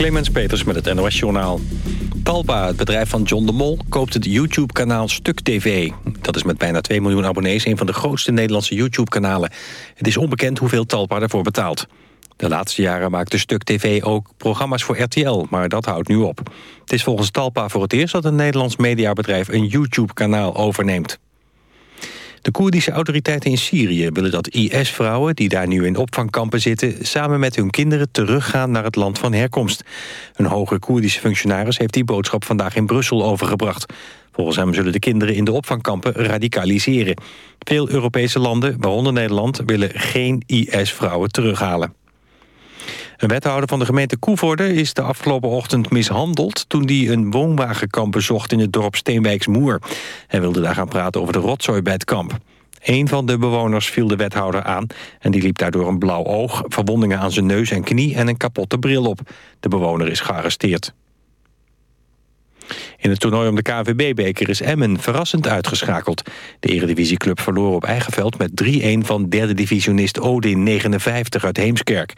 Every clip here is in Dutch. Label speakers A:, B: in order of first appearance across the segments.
A: Clemens Peters met het NOS Journaal. Talpa, het bedrijf van John de Mol, koopt het YouTube-kanaal Stuk TV. Dat is met bijna 2 miljoen abonnees een van de grootste Nederlandse YouTube-kanalen. Het is onbekend hoeveel Talpa ervoor betaalt. De laatste jaren maakte Stuk TV ook programma's voor RTL, maar dat houdt nu op. Het is volgens Talpa voor het eerst dat een Nederlands mediabedrijf een YouTube-kanaal overneemt. De Koerdische autoriteiten in Syrië willen dat IS-vrouwen... die daar nu in opvangkampen zitten... samen met hun kinderen teruggaan naar het land van herkomst. Een hoge Koerdische functionaris heeft die boodschap vandaag in Brussel overgebracht. Volgens hem zullen de kinderen in de opvangkampen radicaliseren. Veel Europese landen, waaronder Nederland... willen geen IS-vrouwen terughalen. Een wethouder van de gemeente Koevoorde is de afgelopen ochtend mishandeld... toen hij een woonwagenkamp bezocht in het dorp Steenwijksmoer. Hij wilde daar gaan praten over de rotzooi bij het kamp. Een van de bewoners viel de wethouder aan... en die liep daardoor een blauw oog, verwondingen aan zijn neus en knie... en een kapotte bril op. De bewoner is gearresteerd. In het toernooi om de KNVB-beker is Emmen verrassend uitgeschakeld. De eredivisieclub verloor op eigen veld met 3-1 van derde divisionist Odin 59 uit Heemskerk.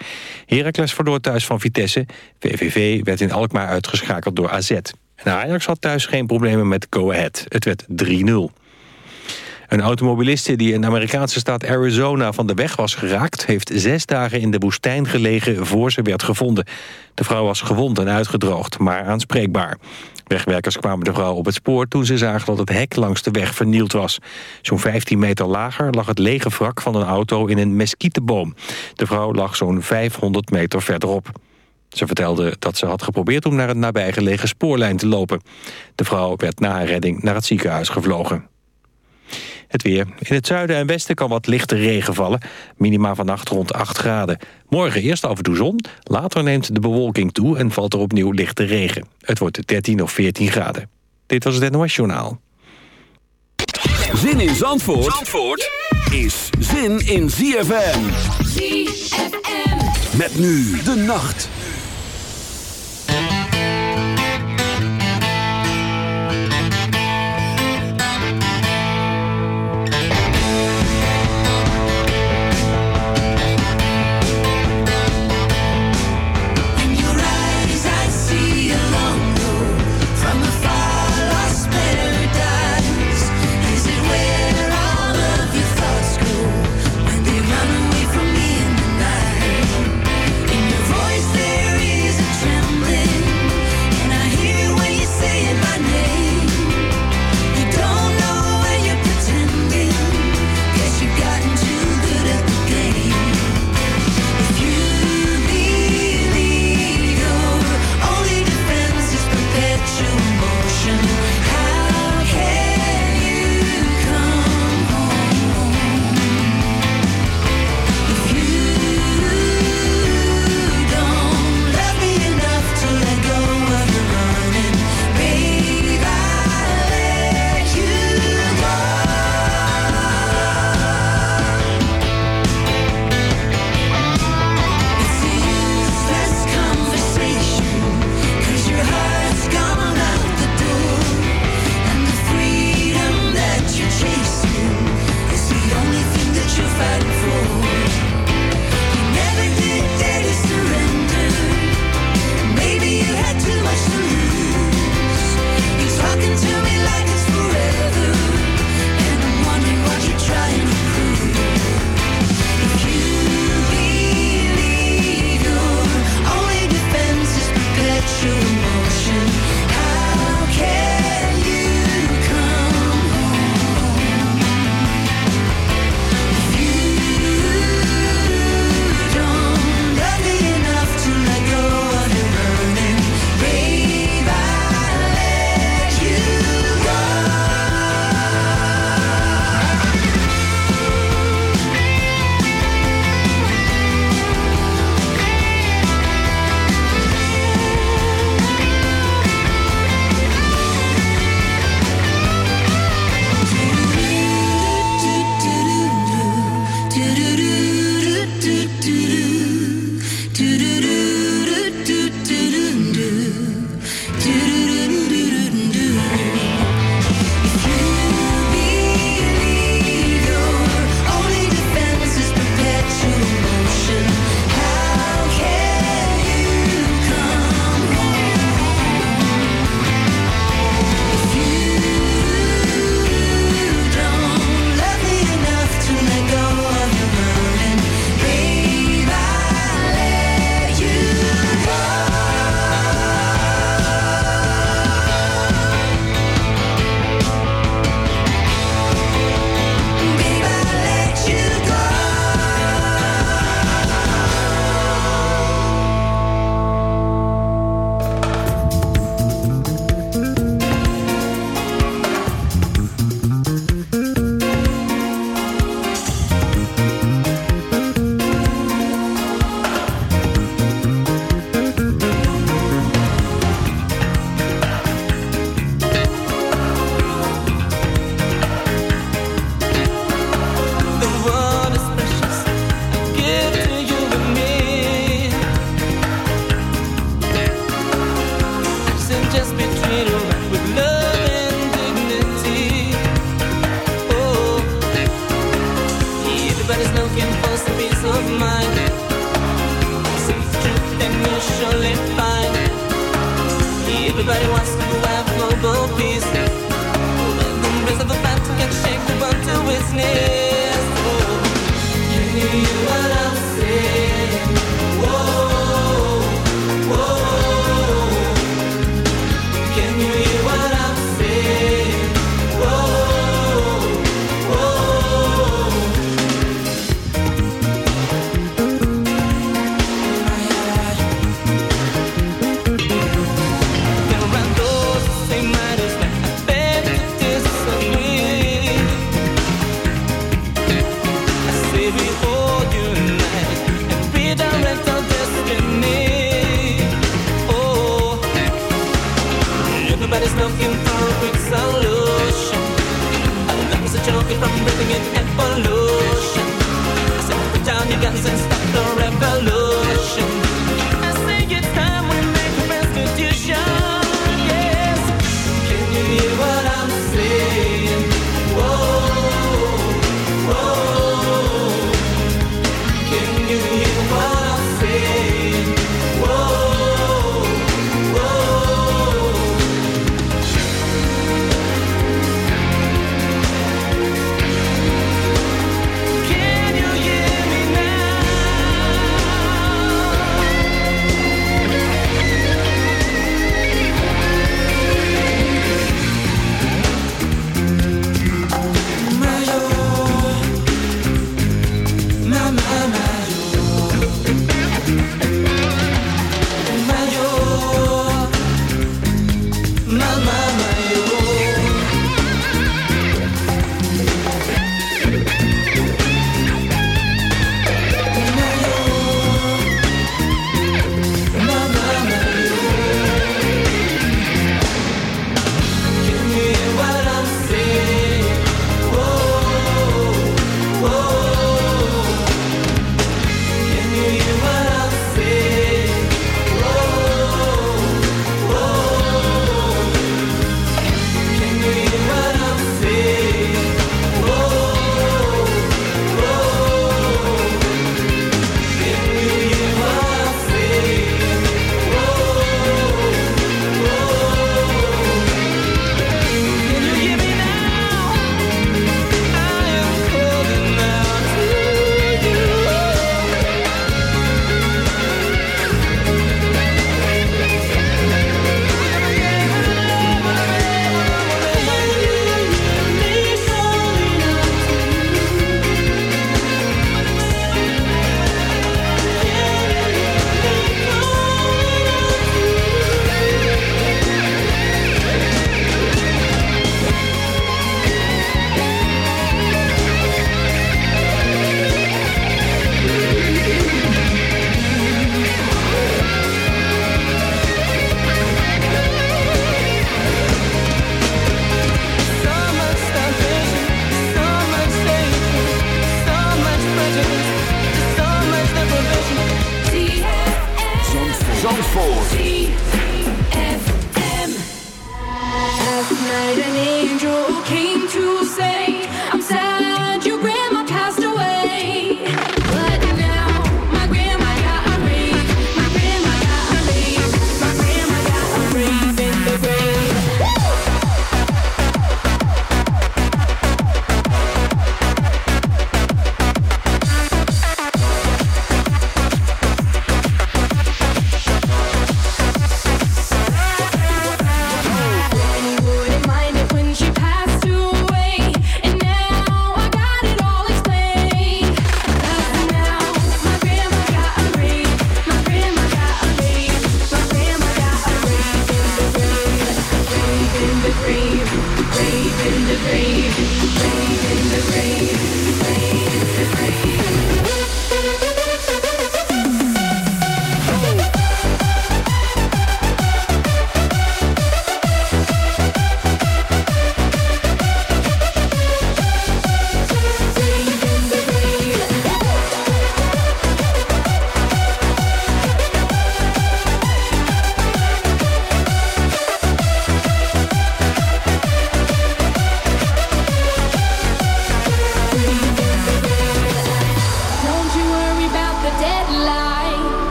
A: Heracles verloor thuis van Vitesse. VVV werd in Alkmaar uitgeschakeld door AZ. En Ajax had thuis geen problemen met Go Ahead. Het werd 3-0. Een automobiliste die in de Amerikaanse staat Arizona van de weg was geraakt... heeft zes dagen in de woestijn gelegen voor ze werd gevonden. De vrouw was gewond en uitgedroogd, maar aanspreekbaar. Wegwerkers kwamen de vrouw op het spoor toen ze zagen dat het hek langs de weg vernield was. Zo'n 15 meter lager lag het lege wrak van een auto in een meskietenboom. De vrouw lag zo'n 500 meter verderop. Ze vertelde dat ze had geprobeerd om naar een nabijgelegen spoorlijn te lopen. De vrouw werd na haar redding naar het ziekenhuis gevlogen. Het weer. In het zuiden en westen kan wat lichte regen vallen. Minima vannacht rond 8 graden. Morgen eerst af en toe zon. Later neemt de bewolking toe en valt er opnieuw lichte regen. Het wordt 13 of 14 graden. Dit was het NOS Journaal.
B: Zin in Zandvoort, Zandvoort is zin in ZFM. ZFM. Met nu de nacht.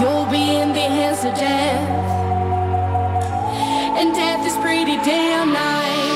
C: You'll be in the hands of death, and death is pretty damn nice.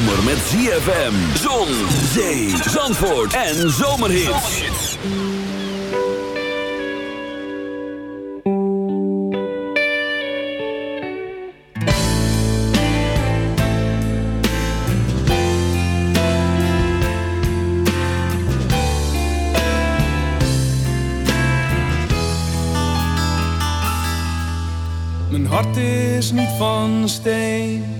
B: Zomer met ZFM, zon, zee, zandvoort en zomerhits.
D: Mijn hart is niet van steen,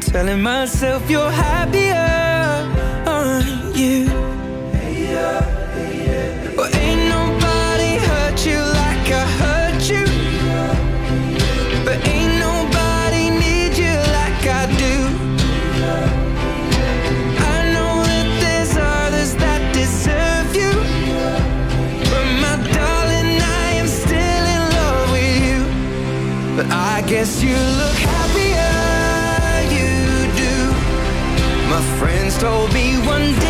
E: telling myself you're happier, aren't you? Ain't nobody hurt you like I hurt you. But ain't nobody need you like I do. I know that there's others that deserve you. But my darling, I am still in love with you. But I guess you look told me one day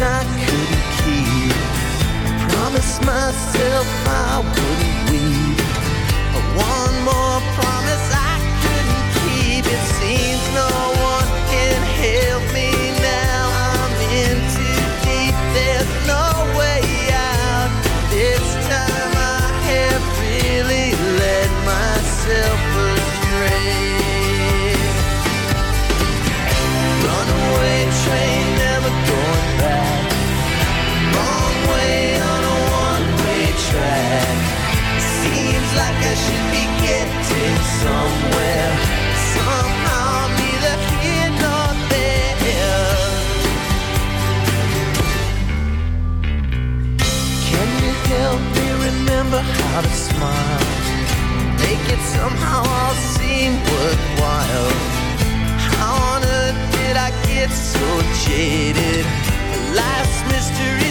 F: I couldn't keep. I promised myself I would. smiles Make it somehow all seem worthwhile How on earth did I get so jaded? The
G: last mystery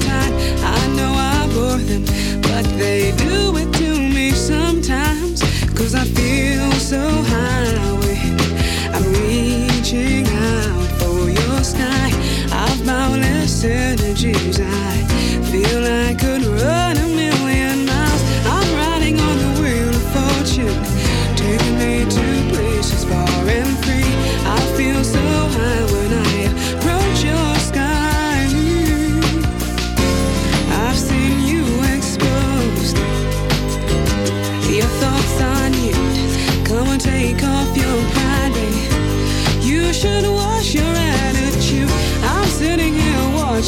G: so high, I'm reaching out for your sky of boundless energies. I feel I could run.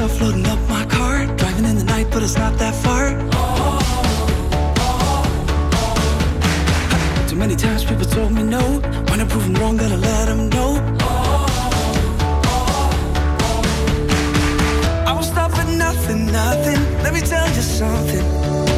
H: stuff, loading up my car. Driving in the night, but it's not that far. Too many times people told me no. When I prove them wrong, gotta let them know. I won't stop at nothing, nothing. Let me tell you something.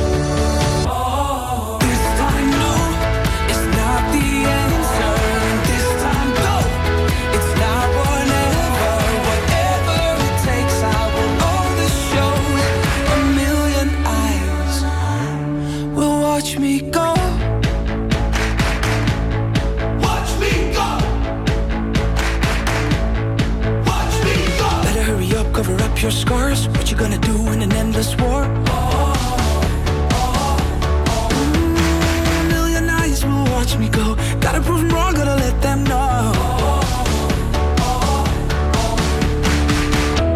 H: Your scars. What you gonna do in an endless war? Mm, A million eyes will watch me go. Gotta prove 'em wrong, gotta let them know.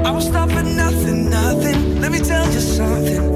H: I will stop at nothing, nothing. Let me tell you something.